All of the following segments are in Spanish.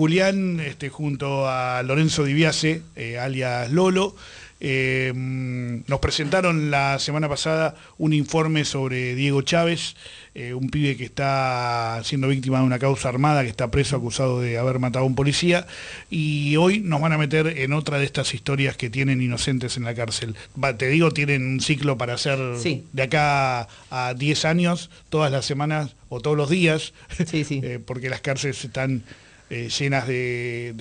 Julián, este, junto a Lorenzo Diviase, eh, alias Lolo, eh, nos presentaron la semana pasada un informe sobre Diego Chávez, eh, un pibe que está siendo víctima de una causa armada, que está preso acusado de haber matado a un policía, y hoy nos van a meter en otra de estas historias que tienen inocentes en la cárcel. te digo, tienen un ciclo para hacer de acá a 10 años, todas las semanas o todos los días, porque las cárceles están eh, llenas de,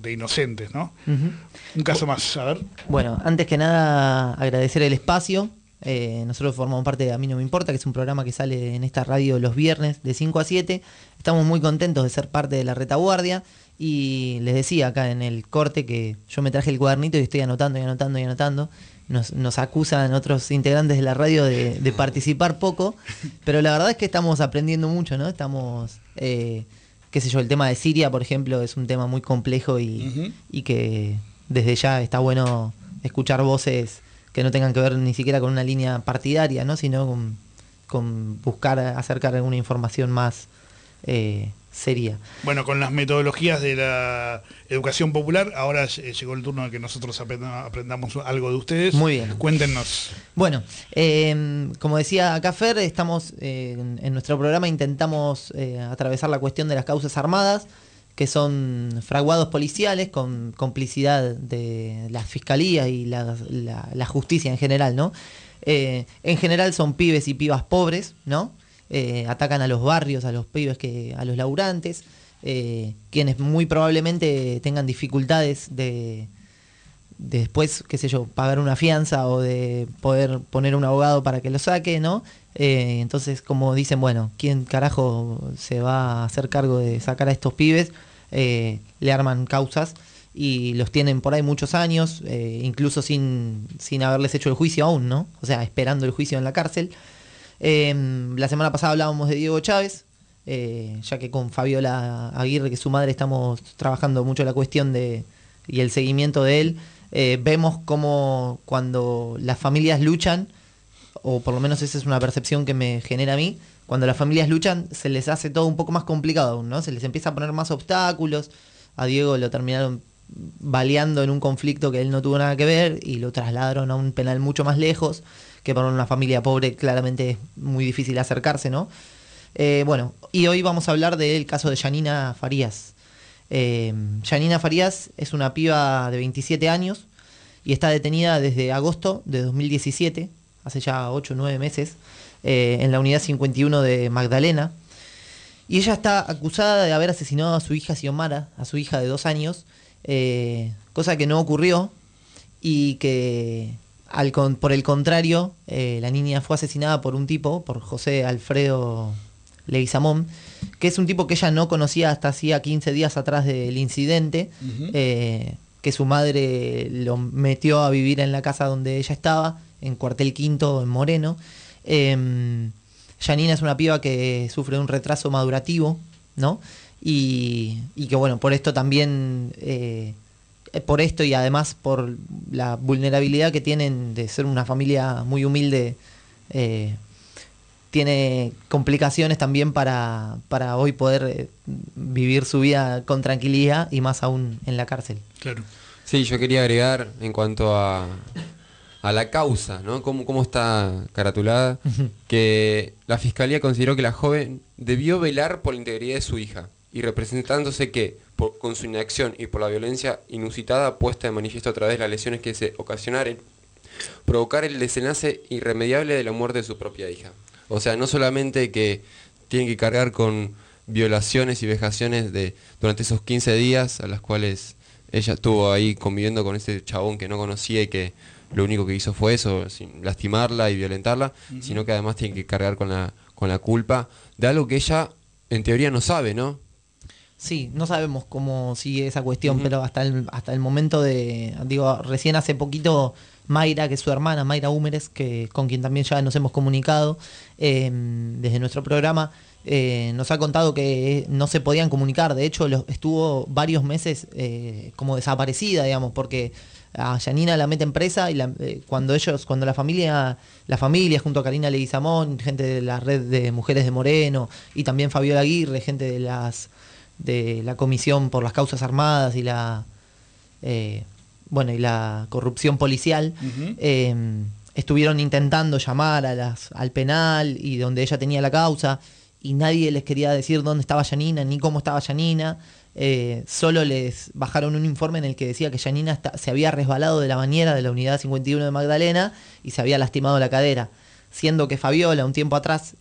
de, inocentes, ¿no? Un caso más, a ver. Bueno, antes que nada agradecer el espacio. Eh, nosotros formamos parte de A mí no me importa, que es un programa que sale en esta radio los viernes de 5 a 7. Estamos muy contentos de ser parte de la retaguardia. Y les decía acá en el corte que yo me traje el cuadernito y estoy anotando y anotando y anotando. Nos, nos acusan otros integrantes de la radio de, participar poco, pero la verdad es que estamos aprendiendo mucho, ¿no? Estamos eh, qué sé yo, el tema de Siria, por ejemplo, es un tema muy complejo y, que desde ya está bueno escuchar voces que no tengan que ver ni siquiera con una línea partidaria, ¿no? sino con, con buscar acercar alguna información más eh, sería. Bueno, con las metodologías de la educación popular, ahora eh, llegó el turno de que nosotros aprendamos algo de ustedes. Muy bien. Cuéntenos. Bueno, em, como decía Cafer, estamos eh, en, nuestro programa intentamos eh, atravesar la cuestión de las causas armadas, que son fraguados policiales con complicidad de la fiscalía y la, la justicia en general, ¿no? en general son pibes y pibas pobres, ¿no? Eh, atacan a los barrios, a los pibes, que, a los laburantes, eh, quienes muy probablemente tengan dificultades de, después, qué sé yo, pagar una fianza o de poder poner un abogado para que lo saque, ¿no? Eh, entonces, como dicen, bueno, ¿quién carajo se va a hacer cargo de sacar a estos pibes? le arman causas y los tienen por ahí muchos años, incluso sin, sin haberles hecho el juicio aún, ¿no? O sea, esperando el juicio en la cárcel. Em, la semana pasada hablábamos de Diego Chávez, eh, ya que con Fabiola Aguirre, que es su madre, estamos trabajando mucho la cuestión de y el seguimiento de él. Eh, vemos cómo cuando las familias luchan, o por lo menos esa es una percepción que me genera a mí, cuando las familias luchan se les hace todo un poco más complicado ¿no? Se les empieza a poner más obstáculos. A Diego lo terminaron baleando en un conflicto que él no tuvo nada que ver y lo trasladaron a un penal mucho más lejos que para una familia pobre claramente es muy difícil acercarse, ¿no? Eh, bueno, y hoy vamos a hablar del caso de Janina Farías. Eh, Janina Farías es una piba de 27 años y está detenida desde agosto de 2017, hace ya 8 o 9 meses, eh, en la unidad 51 de Magdalena. Y ella está acusada de haber asesinado a su hija Xiomara, a su hija de 2 años, cosa que no ocurrió y que por el contrario, eh, la niña fue asesinada por un tipo, por José Alfredo Leguizamón, que es un tipo que ella no conocía hasta hacía 15 días atrás del incidente, eh, que su madre lo metió a vivir en la casa donde ella estaba, en Cuartel Quinto, en Moreno. Eh, Janina es una piba que sufre un retraso madurativo, ¿no? Y, y que bueno, por esto también eh, por esto y además por la vulnerabilidad que tienen de ser una familia muy humilde, eh, tiene complicaciones también para, para hoy poder eh, vivir su vida con tranquilidad y más aún en la cárcel. Claro. Sí, yo quería agregar en cuanto a, a la causa, ¿no? ¿Cómo, cómo está caratulada? que la fiscalía consideró que la joven debió velar por la integridad de su hija y representándose que con su inacción y por la violencia inusitada puesta de manifiesto a través de las lesiones que se ocasionaron, provocar el desenlace irremediable de la muerte de su propia hija. O sea, no solamente que tiene que cargar con violaciones y vejaciones de, durante esos 15 días a las cuales ella estuvo ahí conviviendo con ese chabón que no conocía y que lo único que hizo fue eso, lastimarla y violentarla, sino que además tiene que cargar con la, con la culpa de algo que ella en teoría no sabe, ¿no? Sí, no sabemos cómo sigue esa cuestión, pero hasta el, hasta el momento de, digo, recién hace poquito Mayra, que es su hermana, Mayra Húmeres, que, con quien también ya nos hemos comunicado em, desde nuestro programa, eh, nos ha contado que no se podían comunicar. De hecho, estuvo varios meses eh, como desaparecida, digamos, porque a Janina la meten presa y eh, cuando ellos, cuando la familia, la familia junto a Karina Leguizamón, gente de la red de mujeres de Moreno y también Fabiola Aguirre, gente de las de la Comisión por las Causas Armadas y la eh, bueno y la corrupción policial eh, estuvieron intentando llamar a las, al penal y donde ella tenía la causa y nadie les quería decir dónde estaba Yanina ni cómo estaba Yanina. Eh, solo les bajaron un informe en el que decía que Yanina se había resbalado de la bañera de la unidad 51 de Magdalena y se había lastimado la cadera. Siendo que Fabiola un tiempo atrás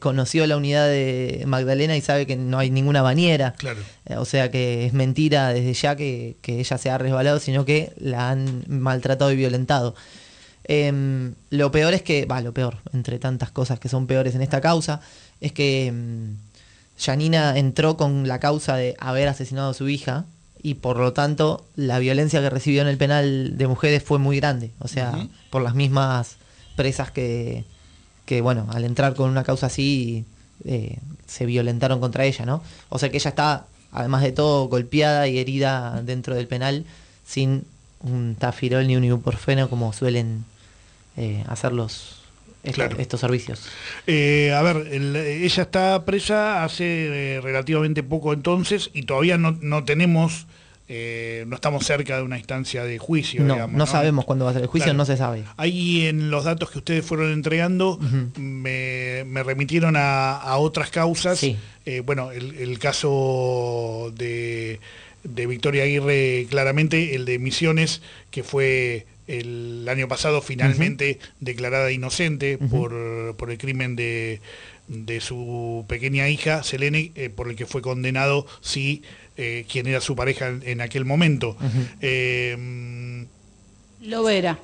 conoció la unidad de Magdalena y sabe que no hay ninguna bañera. Claro. Eh, O sea que es mentira desde ya que, que ella se ha resbalado, sino que la han maltratado y violentado. Em, lo peor es que, va, lo peor, entre tantas cosas que son peores en esta causa, es que em, Janina entró con la causa de haber asesinado a su hija y por lo tanto la violencia que recibió en el penal de mujeres fue muy grande. O sea, por las mismas presas que, que, bueno, al entrar con una causa así eh, se violentaron contra ella, ¿no? O sea que ella está, además de todo, golpeada y herida dentro del penal sin un tafirol ni un ibuprofeno como suelen eh, hacer los, estos, Claro. estos servicios. Eh, a ver, el- ella está presa hace eh, relativamente poco entonces y todavía no, no tenemos, eh, no estamos cerca de una instancia de juicio. No, digamos, no sabemos cuándo va a ser el juicio, Claro. no se sabe. Ahí en los datos que ustedes fueron entregando me, me remitieron a, a otras causas. Sí. Eh, bueno, el, el caso de, de Victoria Aguirre, claramente, el de Misiones, que fue el año pasado finalmente declarada inocente por, por el crimen de, de su pequeña hija, Selene, eh, por el que fue condenado, sí, eh, quien era su pareja en, en aquel momento. Eh, verá.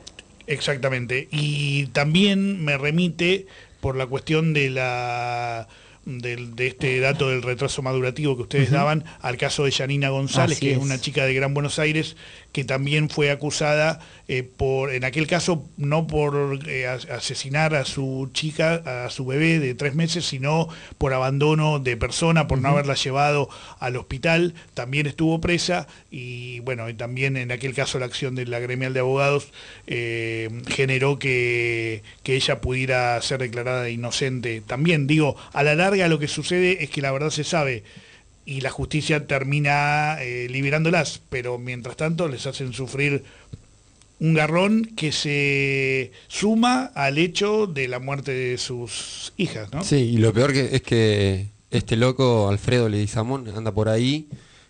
Exactamente. Y también me remite por la cuestión de la del- de este dato del retraso madurativo que ustedes daban al caso de Yanina González, Así que es es. una chica de Gran Buenos Aires que también fue acusada eh, por, en aquel caso, no por eh, as- asesinar a su chica, a su bebé de tres meses, sino por abandono de persona, por no haberla llevado al hospital, también estuvo presa y bueno, y también en aquel caso la acción de la gremial de abogados eh, generó que, que ella pudiera ser declarada inocente. También digo, a la lo que sucede es que la verdad se sabe y la justicia termina eh, liberándolas, pero mientras tanto les hacen sufrir un garrón que se suma al hecho de la muerte de sus hijas, ¿no? Sí, y lo peor que es que este loco, Alfredo Leguizamón, anda por ahí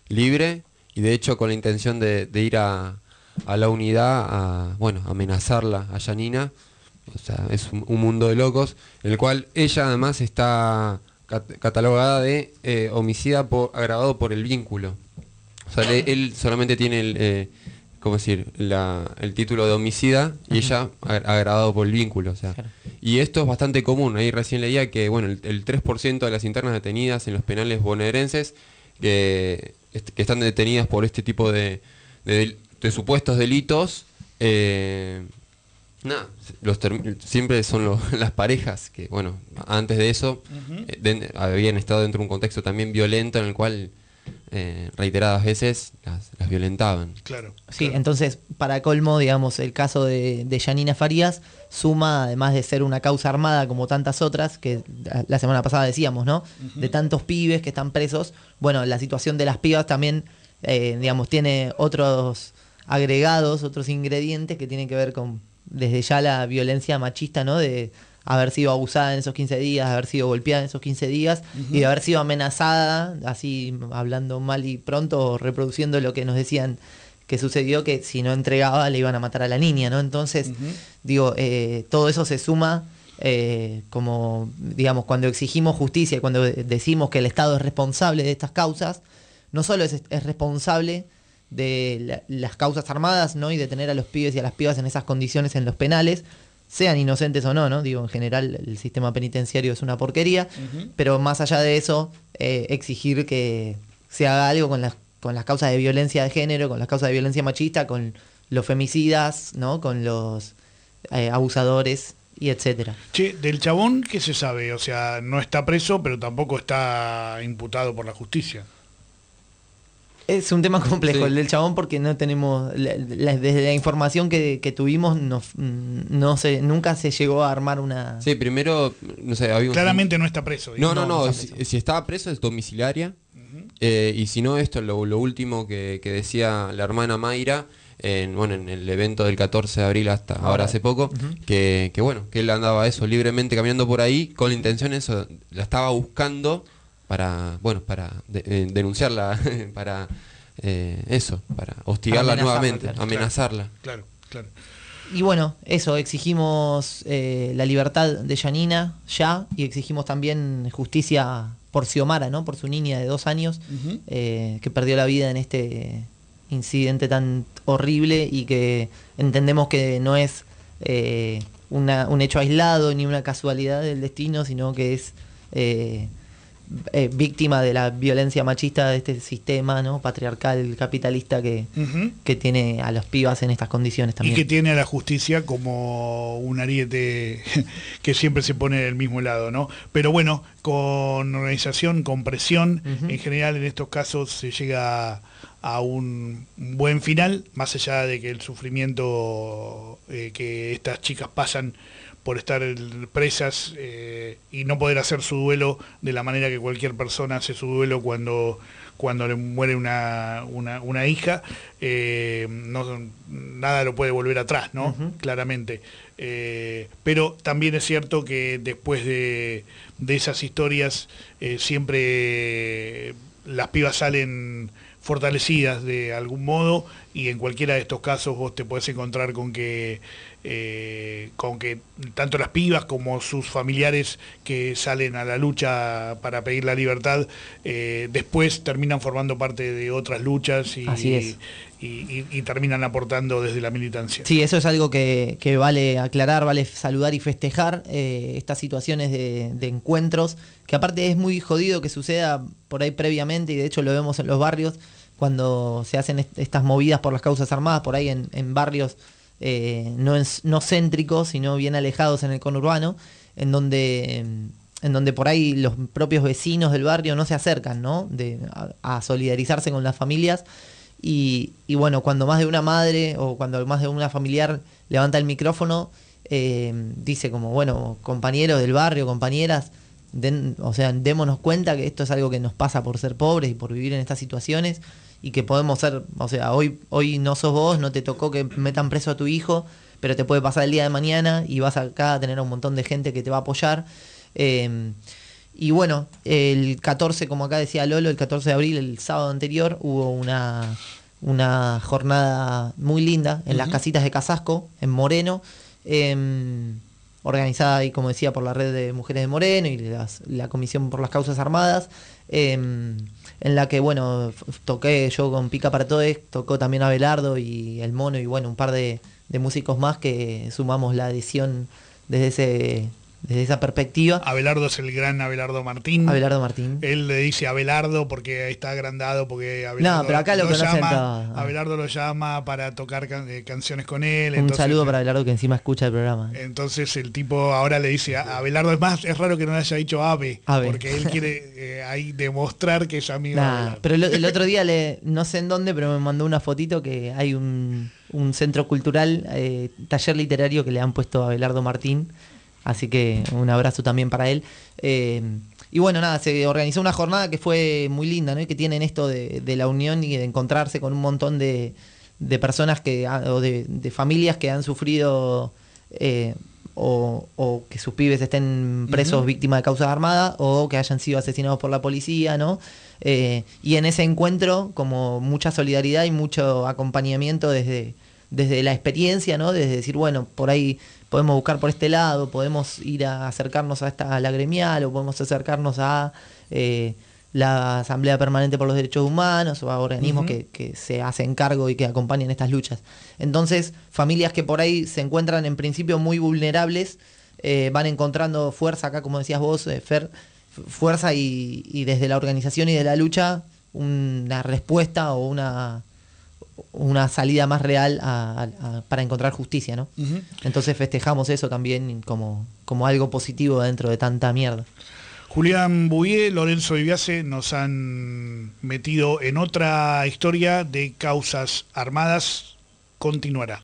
libre y de hecho con la intención de, ir a, la unidad a, bueno, amenazarla a Yanina. O sea, es un mundo de locos, en el cual ella además está cat- catalogada de eh, homicida por, agravado por el vínculo. O sea, le- él solamente tiene el, eh, ¿cómo decir? La- el título de homicida y ella ag- agravado por el vínculo. O sea. Claro. Y esto es bastante común. Ahí recién leía que bueno, el, el 3% de las internas detenidas en los penales bonaerenses que, est- que están detenidas por este tipo de, de del- de supuestos delitos, eh, nada, los siempre son lo- las parejas que, bueno, antes de eso eh, habían estado dentro de un contexto también violento en el cual eh, reiteradas veces las, las violentaban. Claro. Sí, claro. entonces, para colmo, digamos, el caso de, de Yanina Farías suma, además de ser una causa armada como tantas otras, que la semana pasada decíamos, ¿no? De tantos pibes que están presos. Bueno, la situación de las pibas también, eh, digamos, tiene otros agregados, otros ingredientes que tienen que ver con, desde ya, la violencia machista, ¿no? De haber sido abusada en esos 15 días, de haber sido golpeada en esos 15 días y de haber sido amenazada, así hablando mal y pronto, reproduciendo lo que nos decían que sucedió que si no entregaba le iban a matar a la niña, ¿no? Entonces, digo, eh, todo eso se suma eh, como, digamos, cuando exigimos justicia, cuando decimos que el Estado es responsable de estas causas, no solo es, es responsable de la- las causas armadas, ¿no? Y de tener a los pibes y a las pibas en esas condiciones en los penales, sean inocentes o no, ¿no? Digo, en general el sistema penitenciario es una porquería, pero más allá de eso, eh, exigir que se haga algo con las, con las causas de violencia de género, con las causas de violencia machista, con los femicidas, ¿no? Con los eh, abusadores y etcétera. Che, del chabón, ¿qué se sabe? O sea, no está preso, pero tampoco está imputado por la justicia. Es un tema complejo Sí. el del chabón porque no tenemos, la- la- desde la información que, que tuvimos, no, no se, nunca se llegó a armar una... Sí, primero, no sé, había un... Claramente no está preso. No, digamos. no, No, no, si, estaba preso es domiciliaria Eh, y si no, esto, lo, lo último que, que decía la hermana Mayra, en, bueno, en el evento del 14 de abril hasta ahora hace poco, que, que, bueno, que él andaba eso libremente caminando por ahí con la intención eso, la estaba buscando para, bueno, para de- eh, denunciarla, para eh, eso, para hostigarla Amenazarla, nuevamente, claro. amenazarla. Claro, claro. Y bueno, eso, exigimos eh, la libertad de Yanina ya y exigimos también justicia por Xiomara, ¿no? Por su niña de dos años eh, que perdió la vida en este incidente tan horrible y que entendemos que no es eh, una- un hecho aislado ni una casualidad del destino, sino que es eh, eh, víctima de la violencia machista de este sistema ¿no? patriarcal capitalista que, que tiene a los pibas en estas condiciones Y también. que tiene a la justicia como un ariete que siempre se pone del mismo lado, ¿no? Pero bueno, con organización, con presión, en general en estos casos se llega a un buen final, más allá de que el sufrimiento eh, que estas chicas pasan por estar presas eh, y no poder hacer su duelo de la manera que cualquier persona hace su duelo cuando, cuando le muere una, una, una hija, eh, no, nada lo puede volver atrás, ¿no? Claramente. Eh, pero también es cierto que después de, de esas historias siempre las pibas salen fortalecidas de algún modo y en cualquiera de estos casos vos te podés encontrar con que eh, con que tanto las pibas como sus familiares que salen a la lucha para pedir la libertad eh, después terminan formando parte de otras luchas y, Así es. Y, terminan aportando desde la militancia. Sí, eso es algo que, vale aclarar, vale saludar y festejar eh, estas situaciones de, encuentros, que aparte es muy jodido que suceda por ahí previamente y de hecho lo vemos en los barrios cuando se hacen est- estas movidas por las causas armadas, por ahí en, barrios eh, no, no céntricos, sino bien alejados en el conurbano, en donde, en donde por ahí los propios vecinos del barrio no se acercan, ¿no? De, a solidarizarse con las familias. Y, bueno, cuando más de una madre o cuando más de una familiar levanta el micrófono, eh, dice como, bueno, compañeros del barrio, compañeras, den- o sea, démonos cuenta que esto es algo que nos pasa por ser pobres y por vivir en estas situaciones y que podemos ser, o sea, hoy, hoy no sos vos, no te tocó que metan preso a tu hijo, pero te puede pasar el día de mañana y vas acá a tener un montón de gente que te va a apoyar. Eh, y bueno, el 14, como acá decía Lolo, el 14 de abril, el sábado anterior, hubo una, una jornada muy linda en las casitas de Casasco, en Moreno, em, organizada ahí, como decía, por la red de mujeres de Moreno y las- la Comisión por las Causas Armadas, em, en la que, bueno, toqué yo con Pica para Todes, tocó también Abelardo y El Mono y, bueno, un par de, de músicos más que sumamos la edición desde, ese, desde esa perspectiva. Abelardo es el gran Abelardo Martín. Abelardo Martín. Él le dice Abelardo porque está agrandado, porque Abelardo No, pero acá lo llama. Abelardo lo llama para tocar can- eh, canciones con él. Un entonces- saludo para Abelardo que encima escucha el programa. Entonces el tipo ahora le dice a Abelardo, es más, es raro que no le haya dicho Ave, Ave. porque él quiere eh, ahí demostrar que es amigo Nah, pero el, el otro día, le, no sé en dónde, pero me mandó una fotito que hay un, un centro cultural, eh, taller literario que le han puesto a Abelardo Martín. Así que un abrazo también para él. Eh, y bueno, nada, se organizó una jornada que fue muy linda, ¿no? Y que tienen esto de, de la unión y de encontrarse con un montón de, de personas que, ha- o de, de familias que han sufrido eh, o, o que sus pibes estén presos víctimas de causas armadas o que hayan sido asesinados por la policía, ¿no? Eh, y en ese encuentro, como mucha solidaridad y mucho acompañamiento desde, desde la experiencia, ¿no? Desde decir, bueno, por ahí podemos buscar por este lado, podemos ir a acercarnos a esta a la gremial o podemos acercarnos a eh, la Asamblea Permanente por los Derechos Humanos o a organismos que, que se hacen cargo y que acompañan estas luchas. Entonces, familias que por ahí se encuentran en principio muy vulnerables, eh, van encontrando fuerza, acá como decías vos, eh, Fer, fuerza y, y desde la organización y de la lucha una respuesta o una, una salida más real a- a- a- para encontrar justicia, ¿no? Entonces festejamos eso también como, como algo positivo dentro de tanta mierda. Julián Bouvier, Lorenzo Viviase nos han metido en otra historia de causas armadas. Continuará.